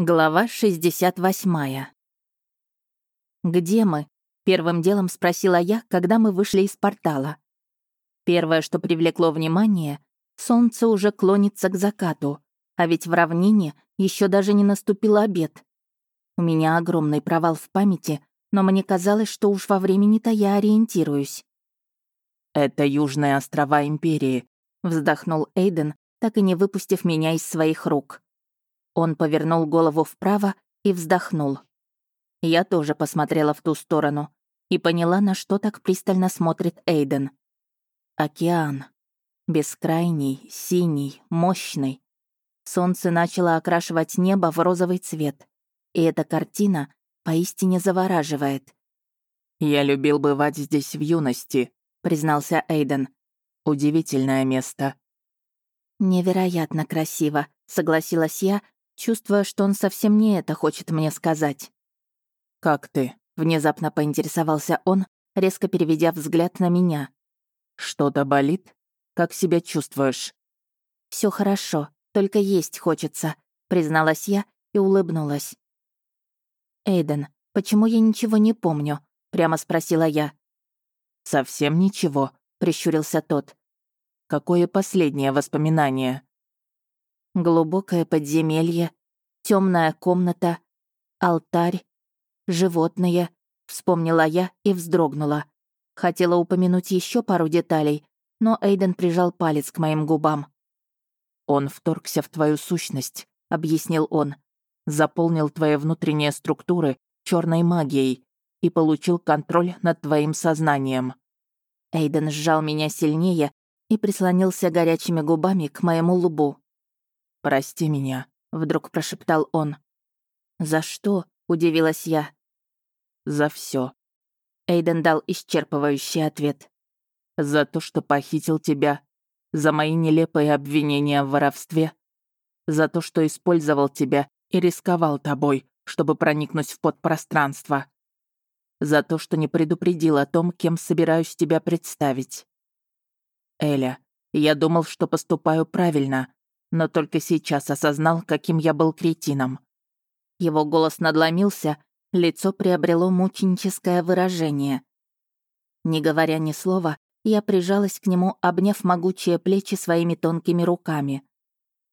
Глава 68. «Где мы?» — первым делом спросила я, когда мы вышли из портала. Первое, что привлекло внимание, солнце уже клонится к закату, а ведь в равнине еще даже не наступил обед. У меня огромный провал в памяти, но мне казалось, что уж во времени-то я ориентируюсь. «Это Южные острова Империи», — вздохнул Эйден, так и не выпустив меня из своих рук. Он повернул голову вправо и вздохнул. Я тоже посмотрела в ту сторону и поняла, на что так пристально смотрит Эйден. Океан. Бескрайний, синий, мощный. Солнце начало окрашивать небо в розовый цвет. И эта картина поистине завораживает. «Я любил бывать здесь в юности», — признался Эйден. «Удивительное место». «Невероятно красиво», — согласилась я, чувствуя, что он совсем не это хочет мне сказать. «Как ты?» — внезапно поинтересовался он, резко переведя взгляд на меня. «Что-то болит? Как себя чувствуешь?» Все хорошо, только есть хочется», — призналась я и улыбнулась. «Эйден, почему я ничего не помню?» — прямо спросила я. «Совсем ничего», — прищурился тот. «Какое последнее воспоминание?» Глубокое подземелье, темная комната, алтарь, животные, вспомнила я и вздрогнула. Хотела упомянуть еще пару деталей, но Эйден прижал палец к моим губам. «Он вторгся в твою сущность», — объяснил он. «Заполнил твои внутренние структуры черной магией и получил контроль над твоим сознанием». Эйден сжал меня сильнее и прислонился горячими губами к моему лбу. «Прости меня», — вдруг прошептал он. «За что?» — удивилась я. «За все. Эйден дал исчерпывающий ответ. «За то, что похитил тебя. За мои нелепые обвинения в воровстве. За то, что использовал тебя и рисковал тобой, чтобы проникнуть в подпространство. За то, что не предупредил о том, кем собираюсь тебя представить. Эля, я думал, что поступаю правильно, но только сейчас осознал, каким я был кретином. Его голос надломился, лицо приобрело мученическое выражение. Не говоря ни слова, я прижалась к нему, обняв могучие плечи своими тонкими руками.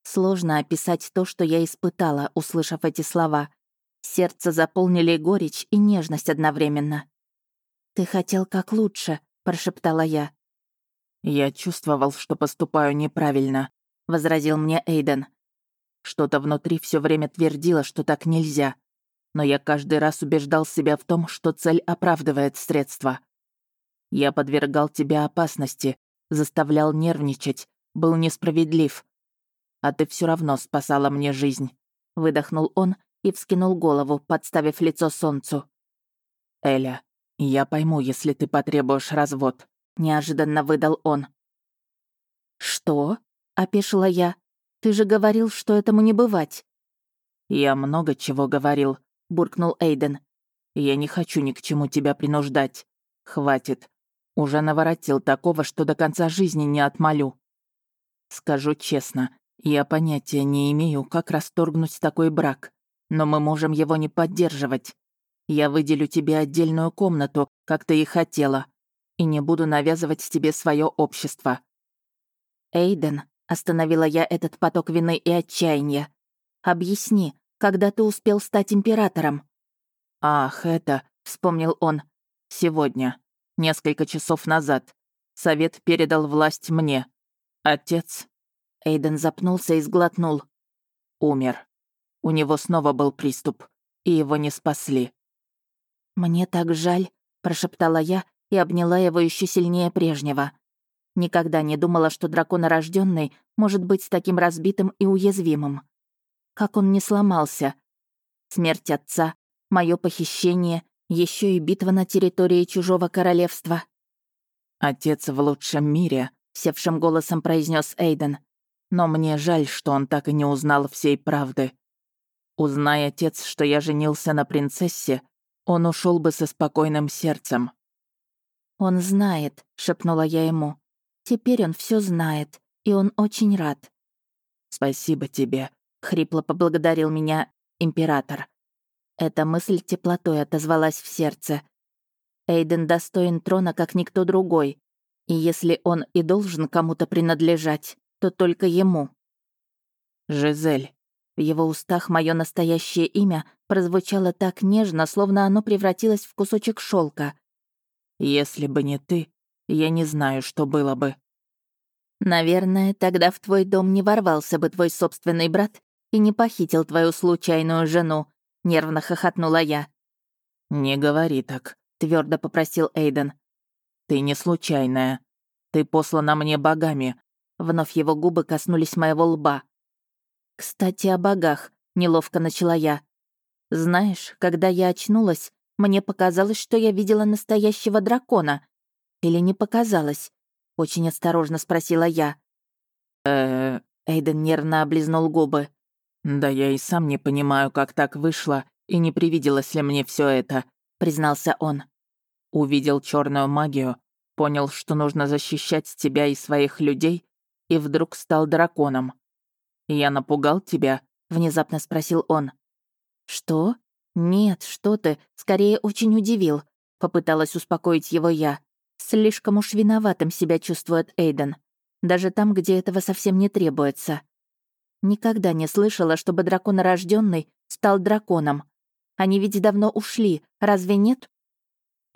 Сложно описать то, что я испытала, услышав эти слова. Сердце заполнили горечь и нежность одновременно. «Ты хотел как лучше», — прошептала я. «Я чувствовал, что поступаю неправильно», — возразил мне Эйден. Что-то внутри все время твердило, что так нельзя. Но я каждый раз убеждал себя в том, что цель оправдывает средства. Я подвергал тебя опасности, заставлял нервничать, был несправедлив. А ты все равно спасала мне жизнь. Выдохнул он и вскинул голову, подставив лицо солнцу. «Эля, я пойму, если ты потребуешь развод», — неожиданно выдал он. «Что?» — опешила я. «Ты же говорил, что этому не бывать». «Я много чего говорил», — буркнул Эйден. «Я не хочу ни к чему тебя принуждать. Хватит. Уже наворотил такого, что до конца жизни не отмолю. Скажу честно, я понятия не имею, как расторгнуть такой брак, но мы можем его не поддерживать. Я выделю тебе отдельную комнату, как ты и хотела, и не буду навязывать тебе свое общество». «Эйден», Остановила я этот поток вины и отчаяния. «Объясни, когда ты успел стать императором?» «Ах, это...» — вспомнил он. «Сегодня. Несколько часов назад. Совет передал власть мне. Отец...» Эйден запнулся и сглотнул. «Умер. У него снова был приступ, и его не спасли». «Мне так жаль», — прошептала я и обняла его еще сильнее прежнего. Никогда не думала, что драконорожденный может быть таким разбитым и уязвимым. Как он не сломался. Смерть отца, мое похищение, еще и битва на территории чужого королевства. «Отец в лучшем мире», — севшим голосом произнес Эйден. «Но мне жаль, что он так и не узнал всей правды. Узнай, отец, что я женился на принцессе, он ушел бы со спокойным сердцем». «Он знает», — шепнула я ему. Теперь он все знает, и он очень рад. «Спасибо тебе», — хрипло поблагодарил меня император. Эта мысль теплотой отозвалась в сердце. Эйден достоин трона, как никто другой. И если он и должен кому-то принадлежать, то только ему. «Жизель». В его устах мое настоящее имя прозвучало так нежно, словно оно превратилось в кусочек шелка. «Если бы не ты, я не знаю, что было бы». «Наверное, тогда в твой дом не ворвался бы твой собственный брат и не похитил твою случайную жену», — нервно хохотнула я. «Не говори так», — твердо попросил Эйден. «Ты не случайная. Ты послана мне богами». Вновь его губы коснулись моего лба. «Кстати, о богах», — неловко начала я. «Знаешь, когда я очнулась, мне показалось, что я видела настоящего дракона. Или не показалось?» — очень осторожно спросила я. э Эйден нервно облизнул губы. «Да я и сам не понимаю, как так вышло, и не привиделось ли мне все это», — признался он. Увидел черную магию, понял, что нужно защищать тебя и своих людей, и вдруг стал драконом. «Я напугал тебя?» — внезапно спросил он. «Что? Нет, что ты, скорее очень удивил», — попыталась успокоить его я. Слишком уж виноватым себя чувствует Эйден. Даже там, где этого совсем не требуется. Никогда не слышала, чтобы драконорожденный стал драконом. Они ведь давно ушли, разве нет?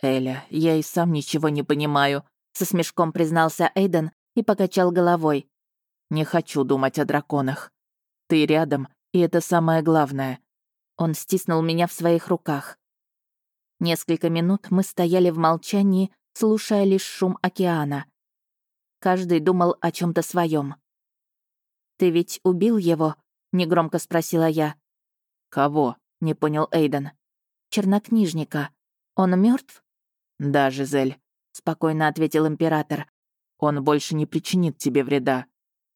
«Эля, я и сам ничего не понимаю», — со смешком признался Эйден и покачал головой. Не хочу думать о драконах. Ты рядом, и это самое главное. Он стиснул меня в своих руках. Несколько минут мы стояли в молчании, слушая лишь шум океана. Каждый думал о чем то своем. «Ты ведь убил его?» — негромко спросила я. «Кого?» — не понял Эйден. «Чернокнижника. Он мертв? «Да, Жизель», — спокойно ответил император. «Он больше не причинит тебе вреда.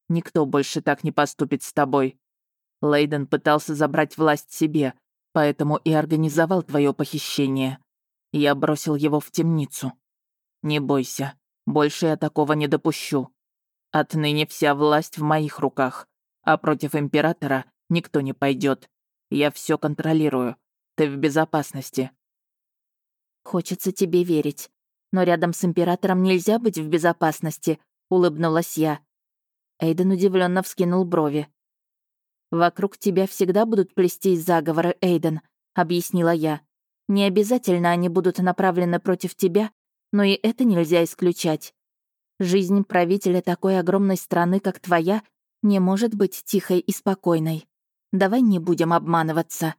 Никто больше так не поступит с тобой. Лейден пытался забрать власть себе, поэтому и организовал твое похищение. Я бросил его в темницу. Не бойся, больше я такого не допущу. Отныне вся власть в моих руках, а против императора никто не пойдет. Я все контролирую. Ты в безопасности. Хочется тебе верить. Но рядом с императором нельзя быть в безопасности, улыбнулась я. Эйден удивленно вскинул брови. «Вокруг тебя всегда будут плестись заговоры, Эйден», — объяснила я. «Не обязательно они будут направлены против тебя, но и это нельзя исключать. Жизнь правителя такой огромной страны, как твоя, не может быть тихой и спокойной. Давай не будем обманываться».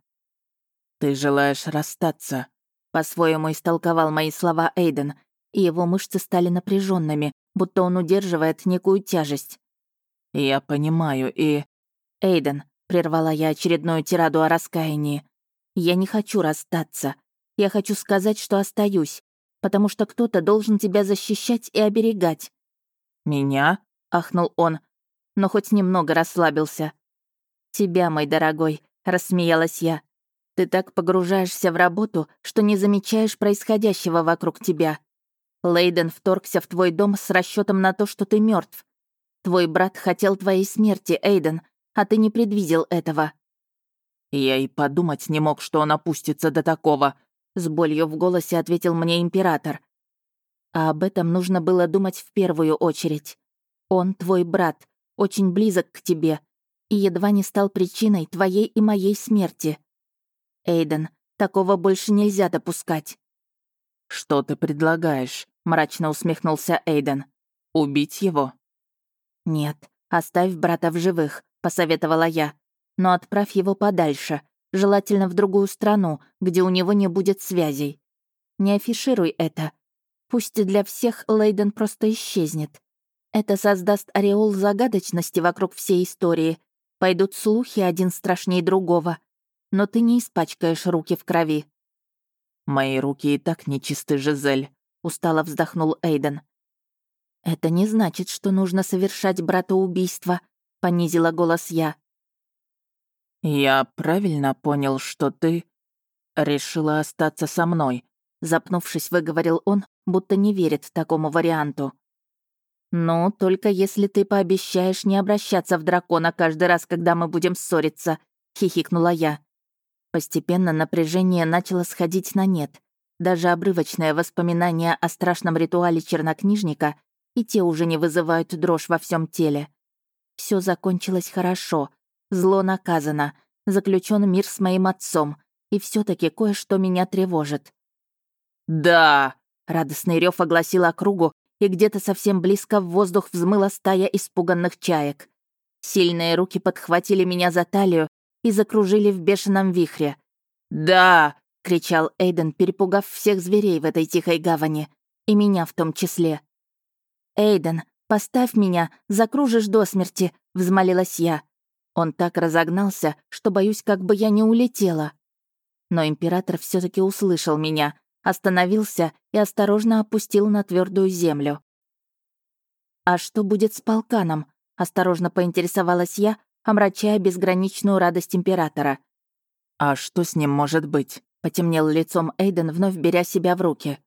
«Ты желаешь расстаться», — по-своему истолковал мои слова Эйден, и его мышцы стали напряженными, будто он удерживает некую тяжесть. «Я понимаю, и...» «Эйден», — прервала я очередную тираду о раскаянии, «я не хочу расстаться. Я хочу сказать, что остаюсь, потому что кто-то должен тебя защищать и оберегать». «Меня?» — ахнул он, но хоть немного расслабился. «Тебя, мой дорогой», — рассмеялась я. «Ты так погружаешься в работу, что не замечаешь происходящего вокруг тебя. Лейден вторгся в твой дом с расчетом на то, что ты мертв. Твой брат хотел твоей смерти, Эйден, а ты не предвидел этого». «Я и подумать не мог, что он опустится до такого», — с болью в голосе ответил мне император. «А об этом нужно было думать в первую очередь. Он твой брат, очень близок к тебе, и едва не стал причиной твоей и моей смерти. Эйден, такого больше нельзя допускать». «Что ты предлагаешь?» — мрачно усмехнулся Эйден. «Убить его?» «Нет, оставь брата в живых», — посоветовала я. «Но отправь его подальше, желательно в другую страну, где у него не будет связей. Не афишируй это. Пусть для всех Лейден просто исчезнет. Это создаст ореол загадочности вокруг всей истории. Пойдут слухи один страшнее другого. Но ты не испачкаешь руки в крови». «Мои руки и так нечисты, Жизель», — устало вздохнул Эйден. «Это не значит, что нужно совершать братоубийство», — понизила голос я. «Я правильно понял, что ты решила остаться со мной», — запнувшись, выговорил он, будто не верит такому варианту. «Ну, только если ты пообещаешь не обращаться в дракона каждый раз, когда мы будем ссориться», — хихикнула я. Постепенно напряжение начало сходить на нет. Даже обрывочное воспоминание о страшном ритуале чернокнижника и те уже не вызывают дрожь во всем теле. Все закончилось хорошо. Зло наказано. Заключен мир с моим отцом. И все таки кое-что меня тревожит. «Да!» — радостный рев огласил округу, и где-то совсем близко в воздух взмыла стая испуганных чаек. Сильные руки подхватили меня за талию и закружили в бешеном вихре. «Да!» — кричал Эйден, перепугав всех зверей в этой тихой гавани, и меня в том числе. «Эйден, поставь меня, закружишь до смерти», — взмолилась я. Он так разогнался, что боюсь, как бы я не улетела. Но император все таки услышал меня, остановился и осторожно опустил на твердую землю. «А что будет с полканом?» — осторожно поинтересовалась я, омрачая безграничную радость императора. «А что с ним может быть?» — потемнел лицом Эйден, вновь беря себя в руки.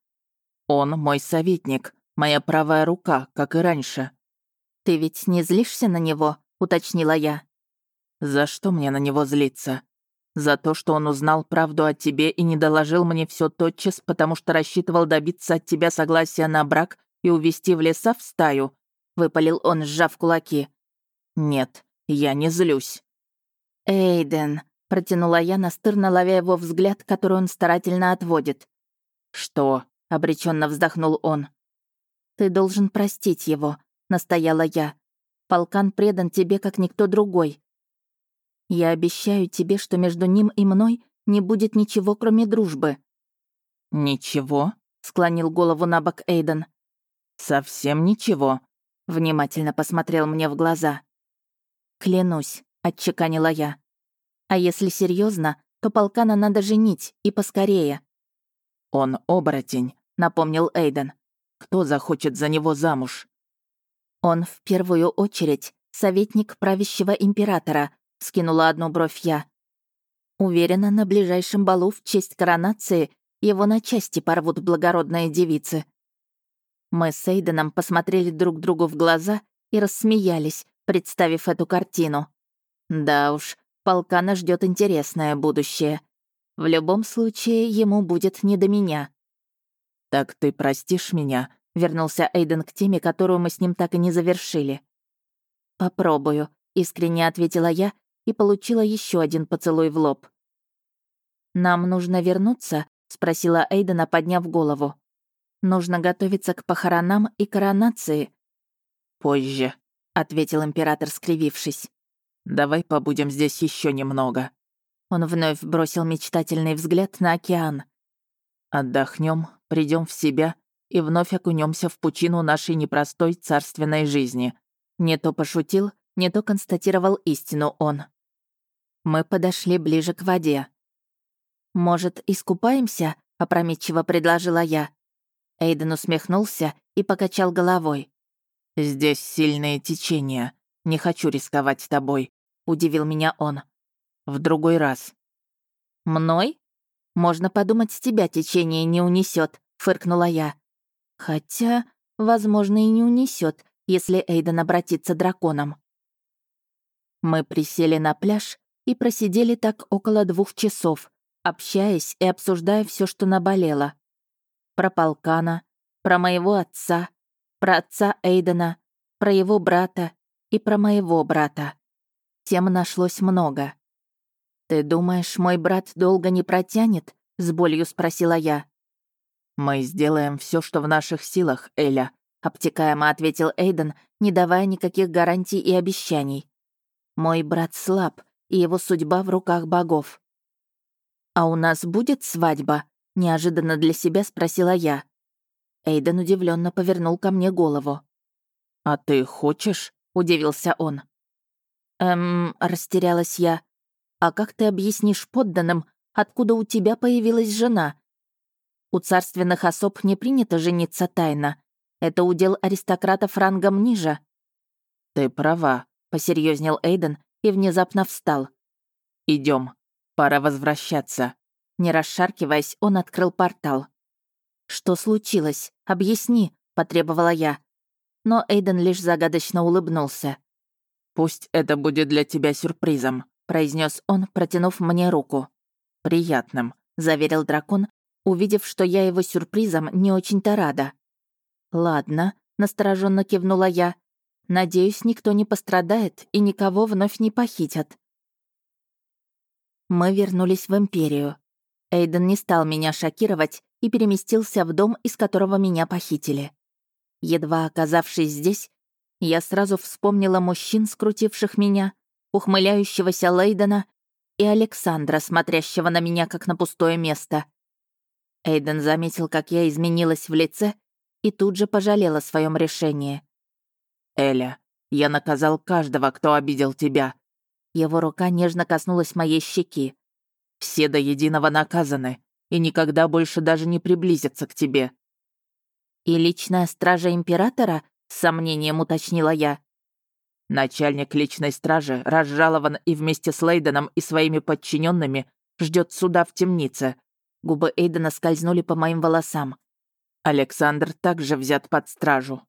«Он мой советник, моя правая рука, как и раньше». «Ты ведь не злишься на него?» — уточнила я. «За что мне на него злиться? За то, что он узнал правду о тебе и не доложил мне все тотчас, потому что рассчитывал добиться от тебя согласия на брак и увести в леса в стаю?» — выпалил он, сжав кулаки. «Нет, я не злюсь». «Эйден», — протянула я, настырно ловя его взгляд, который он старательно отводит. «Что?» — обреченно вздохнул он. «Ты должен простить его», — настояла я. «Полкан предан тебе, как никто другой. Я обещаю тебе, что между ним и мной не будет ничего, кроме дружбы». «Ничего?» — склонил голову на бок Эйден. «Совсем ничего?» — внимательно посмотрел мне в глаза. «Клянусь», — отчеканила я. «А если серьезно, то полкана надо женить, и поскорее». «Он оборотень», — напомнил Эйден. «Кто захочет за него замуж?» «Он в первую очередь советник правящего императора», — скинула одну бровь я. Уверена, на ближайшем балу в честь коронации его на части порвут благородные девицы. Мы с Эйденом посмотрели друг другу в глаза и рассмеялись, представив эту картину. Да уж, полкана ждет интересное будущее. В любом случае, ему будет не до меня. «Так ты простишь меня?» — вернулся Эйден к теме, которую мы с ним так и не завершили. «Попробую», — искренне ответила я и получила еще один поцелуй в лоб. «Нам нужно вернуться?» — спросила Эйдена, подняв голову. «Нужно готовиться к похоронам и коронации». «Позже», — ответил император, скривившись. «Давай побудем здесь еще немного». Он вновь бросил мечтательный взгляд на океан. Отдохнем, придем в себя и вновь окунемся в пучину нашей непростой царственной жизни. Не то пошутил, не то констатировал истину он. Мы подошли ближе к воде. «Может, искупаемся?» — опрометчиво предложила я. Эйден усмехнулся и покачал головой. «Здесь сильные течения. Не хочу рисковать тобой», — удивил меня он. «В другой раз». «Мной? Можно подумать, с тебя течение не унесет, фыркнула я. Хотя, возможно, и не унесет, если Эйден обратится драконом. Мы присели на пляж и просидели так около двух часов, общаясь и обсуждая все, что наболело. Про полкана, про моего отца, про отца Эйдена, про его брата и про моего брата. Тем нашлось много. «Ты думаешь, мой брат долго не протянет?» — с болью спросила я. «Мы сделаем все, что в наших силах, Эля», — обтекаемо ответил Эйден, не давая никаких гарантий и обещаний. «Мой брат слаб, и его судьба в руках богов. «А у нас будет свадьба?» — неожиданно для себя спросила я. Эйден удивленно повернул ко мне голову. «А ты хочешь?» — удивился он. «Эм...» — растерялась я. «А как ты объяснишь подданным, откуда у тебя появилась жена?» «У царственных особ не принято жениться тайно. Это удел аристократов рангом ниже». «Ты права», — посерьезнел Эйден и внезапно встал. Идем, пора возвращаться». Не расшаркиваясь, он открыл портал. «Что случилось? Объясни», — потребовала я. Но Эйден лишь загадочно улыбнулся. «Пусть это будет для тебя сюрпризом», — произнес он, протянув мне руку. «Приятным», — заверил дракон, увидев, что я его сюрпризом не очень-то рада. «Ладно», — настороженно кивнула я. «Надеюсь, никто не пострадает и никого вновь не похитят». Мы вернулись в Империю. Эйден не стал меня шокировать и переместился в дом, из которого меня похитили. Едва оказавшись здесь, я сразу вспомнила мужчин, скрутивших меня, ухмыляющегося Лейдена и Александра, смотрящего на меня как на пустое место. Эйден заметил, как я изменилась в лице, и тут же пожалел о своем решении. «Эля, я наказал каждого, кто обидел тебя». Его рука нежно коснулась моей щеки. «Все до единого наказаны, и никогда больше даже не приблизятся к тебе». «И личная стража императора?» — с сомнением уточнила я. Начальник личной стражи разжалован и вместе с Лейденом и своими подчиненными ждет суда в темнице. Губы Эйдена скользнули по моим волосам. Александр также взят под стражу.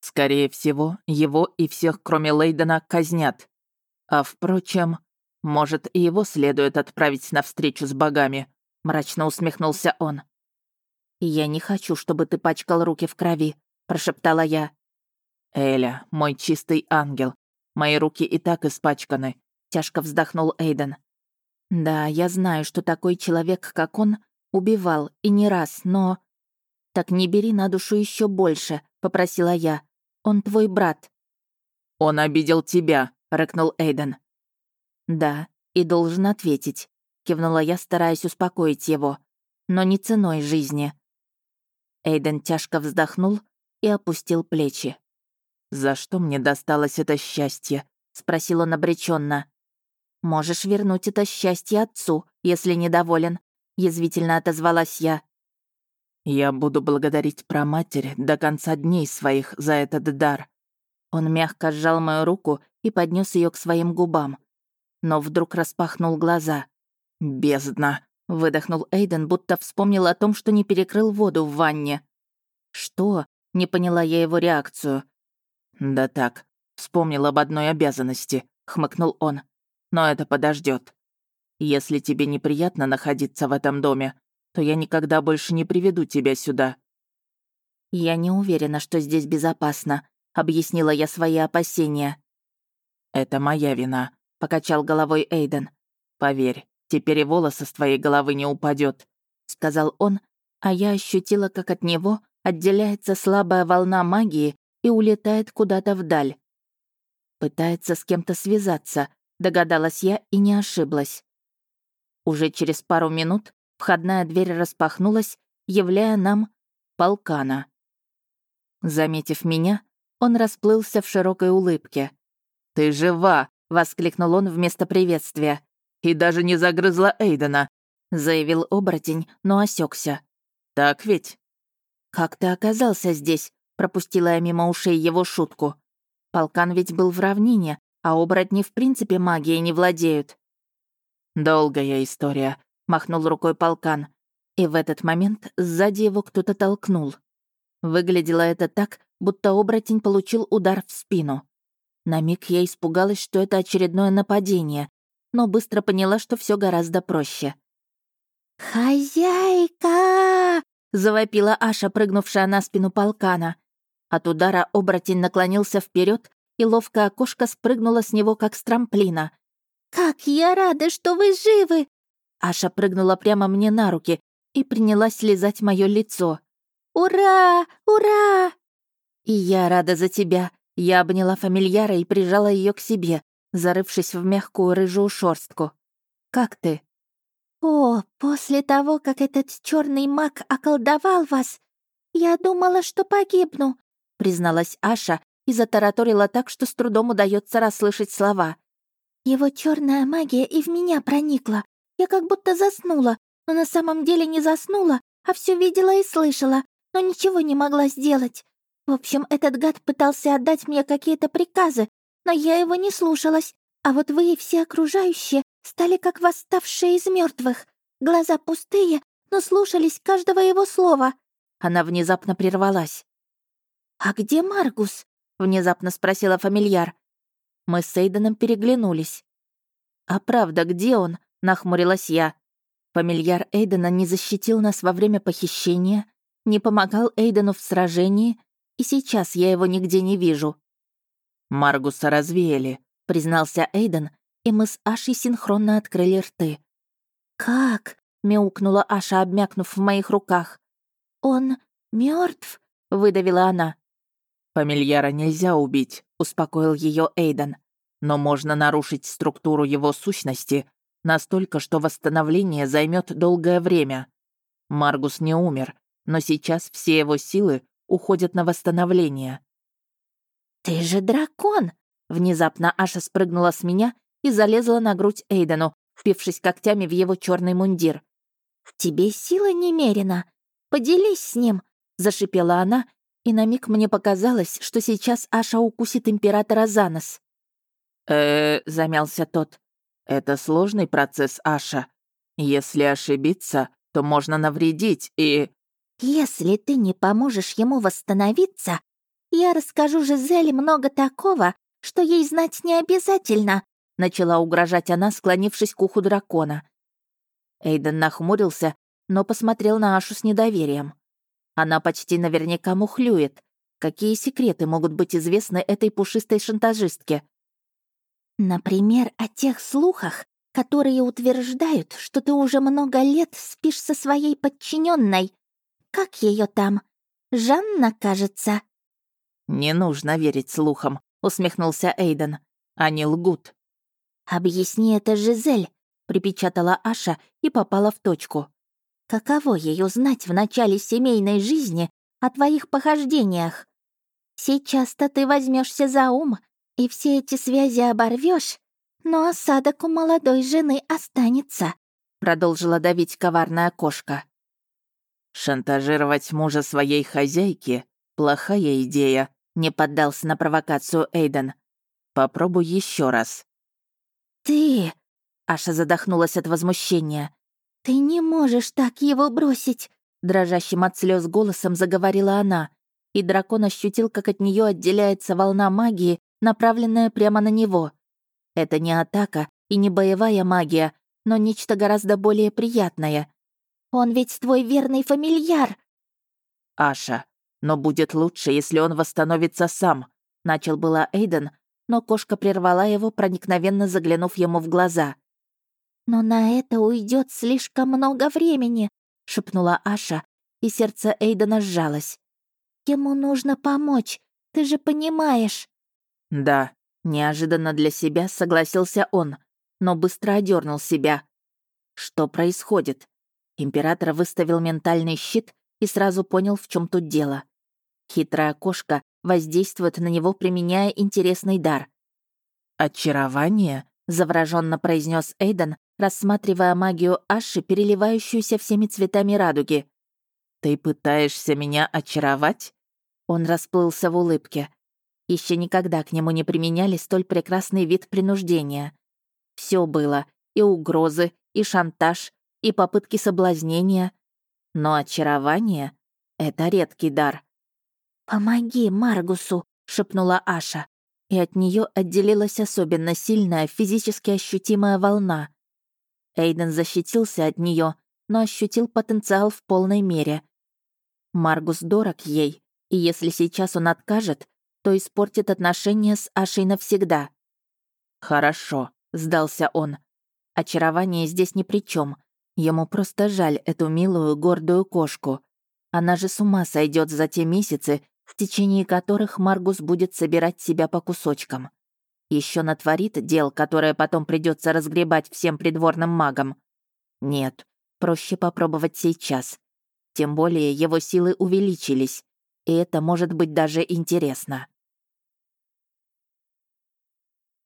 Скорее всего, его и всех, кроме Лейдена, казнят. А впрочем, может, и его следует отправить на встречу с богами, мрачно усмехнулся он. «Я не хочу, чтобы ты пачкал руки в крови», — прошептала я. «Эля, мой чистый ангел, мои руки и так испачканы», — тяжко вздохнул Эйден. «Да, я знаю, что такой человек, как он, убивал, и не раз, но...» «Так не бери на душу еще больше», — попросила я. «Он твой брат». «Он обидел тебя», — рыкнул Эйден. «Да, и должен ответить», — кивнула я, стараясь успокоить его. «Но не ценой жизни». Эйден тяжко вздохнул и опустил плечи. «За что мне досталось это счастье?» — спросил он обреченно. «Можешь вернуть это счастье отцу, если недоволен», — язвительно отозвалась я. «Я буду благодарить проматерь до конца дней своих за этот дар». Он мягко сжал мою руку и поднес ее к своим губам. Но вдруг распахнул глаза. «Бездна!» — выдохнул Эйден, будто вспомнил о том, что не перекрыл воду в ванне. «Что?» — не поняла я его реакцию. «Да так, вспомнил об одной обязанности», — хмыкнул он. «Но это подождет. Если тебе неприятно находиться в этом доме, то я никогда больше не приведу тебя сюда». «Я не уверена, что здесь безопасно», — объяснила я свои опасения. «Это моя вина», — покачал головой Эйден. «Поверь, теперь и волосы с твоей головы не упадет, сказал он, а я ощутила, как от него отделяется слабая волна магии и улетает куда-то вдаль. Пытается с кем-то связаться, догадалась я и не ошиблась. Уже через пару минут входная дверь распахнулась, являя нам полкана. Заметив меня, он расплылся в широкой улыбке. «Ты жива!» — воскликнул он вместо приветствия. «И даже не загрызла Эйдена!» — заявил оборотень, но осекся. «Так ведь?» «Как ты оказался здесь?» Пропустила я мимо ушей его шутку. Полкан ведь был в равнине, а оборотни в принципе магией не владеют. «Долгая история», — махнул рукой полкан. И в этот момент сзади его кто-то толкнул. Выглядело это так, будто оборотень получил удар в спину. На миг я испугалась, что это очередное нападение, но быстро поняла, что все гораздо проще. «Хозяйка!» — завопила Аша, прыгнувшая на спину полкана. От удара оборотень наклонился вперед, и ловкая кошка спрыгнула с него, как с трамплина. «Как я рада, что вы живы!» Аша прыгнула прямо мне на руки и принялась лизать мое лицо. «Ура! Ура!» «И я рада за тебя!» Я обняла фамильяра и прижала ее к себе, зарывшись в мягкую рыжую шорстку. «Как ты?» «О, после того, как этот черный маг околдовал вас, я думала, что погибну призналась Аша и затараторила так, что с трудом удается расслышать слова. Его черная магия и в меня проникла. Я как будто заснула, но на самом деле не заснула, а все видела и слышала, но ничего не могла сделать. В общем, этот гад пытался отдать мне какие-то приказы, но я его не слушалась. А вот вы и все окружающие стали как восставшие из мертвых, глаза пустые, но слушались каждого его слова. Она внезапно прервалась. «А где Маргус?» — внезапно спросила фамильяр. Мы с Эйденом переглянулись. «А правда, где он?» — нахмурилась я. Фамильяр Эйдена не защитил нас во время похищения, не помогал Эйдену в сражении, и сейчас я его нигде не вижу». «Маргуса развеяли», — признался Эйден, и мы с Ашей синхронно открыли рты. «Как?» — мяукнула Аша, обмякнув в моих руках. «Он мертв? выдавила она. «Фамильяра нельзя убить», — успокоил ее Эйден. «Но можно нарушить структуру его сущности настолько, что восстановление займет долгое время. Маргус не умер, но сейчас все его силы уходят на восстановление». «Ты же дракон!» Внезапно Аша спрыгнула с меня и залезла на грудь Эйдену, впившись когтями в его черный мундир. «В тебе сила немерена. Поделись с ним!» — зашипела она, и на миг мне показалось, что сейчас Аша укусит императора за нос. э замялся тот. «Это сложный процесс, Аша. Если ошибиться, то можно навредить и...» «Если ты не поможешь ему восстановиться, я расскажу Жизели много такого, что ей знать не обязательно», начала угрожать она, склонившись к уху дракона. Эйден нахмурился, но посмотрел на Ашу с недоверием. Она почти наверняка мухлюет. Какие секреты могут быть известны этой пушистой шантажистке? Например, о тех слухах, которые утверждают, что ты уже много лет спишь со своей подчиненной. Как ее там? Жанна, кажется. Не нужно верить слухам, усмехнулся Эйден. Они лгут. Объясни это Жизель, припечатала Аша и попала в точку. Каково ее знать в начале семейной жизни о твоих похождениях? Сейчас-то ты возьмешься за ум и все эти связи оборвешь, но осадок у молодой жены останется», — продолжила давить коварная кошка. «Шантажировать мужа своей хозяйки — плохая идея», — не поддался на провокацию Эйден. «Попробуй еще раз». «Ты...» — Аша задохнулась от возмущения. «Ты не можешь так его бросить!» Дрожащим от слез голосом заговорила она, и дракон ощутил, как от нее отделяется волна магии, направленная прямо на него. Это не атака и не боевая магия, но нечто гораздо более приятное. Он ведь твой верный фамильяр. Аша, но будет лучше, если он восстановится сам, начал была Эйден, но кошка прервала его, проникновенно заглянув ему в глаза. «Но на это уйдет слишком много времени», — шепнула Аша, и сердце Эйдена сжалось. «Ему нужно помочь, ты же понимаешь». «Да», — неожиданно для себя согласился он, но быстро одернул себя. «Что происходит?» Император выставил ментальный щит и сразу понял, в чем тут дело. Хитрая кошка воздействует на него, применяя интересный дар. «Очарование?» — завороженно произнес Эйден, рассматривая магию Аши, переливающуюся всеми цветами радуги. «Ты пытаешься меня очаровать?» Он расплылся в улыбке. Еще никогда к нему не применяли столь прекрасный вид принуждения. Все было, и угрозы, и шантаж, и попытки соблазнения. Но очарование — это редкий дар. «Помоги Маргусу», — шепнула Аша, и от нее отделилась особенно сильная физически ощутимая волна. Эйден защитился от нее, но ощутил потенциал в полной мере. Маргус дорог ей, и если сейчас он откажет, то испортит отношения с Ашей навсегда. «Хорошо», — сдался он. Очарование здесь ни при чем. Ему просто жаль эту милую, гордую кошку. Она же с ума сойдет за те месяцы, в течение которых Маргус будет собирать себя по кусочкам еще натворит дел, которое потом придется разгребать всем придворным магам. Нет, проще попробовать сейчас. Тем более его силы увеличились, и это может быть даже интересно.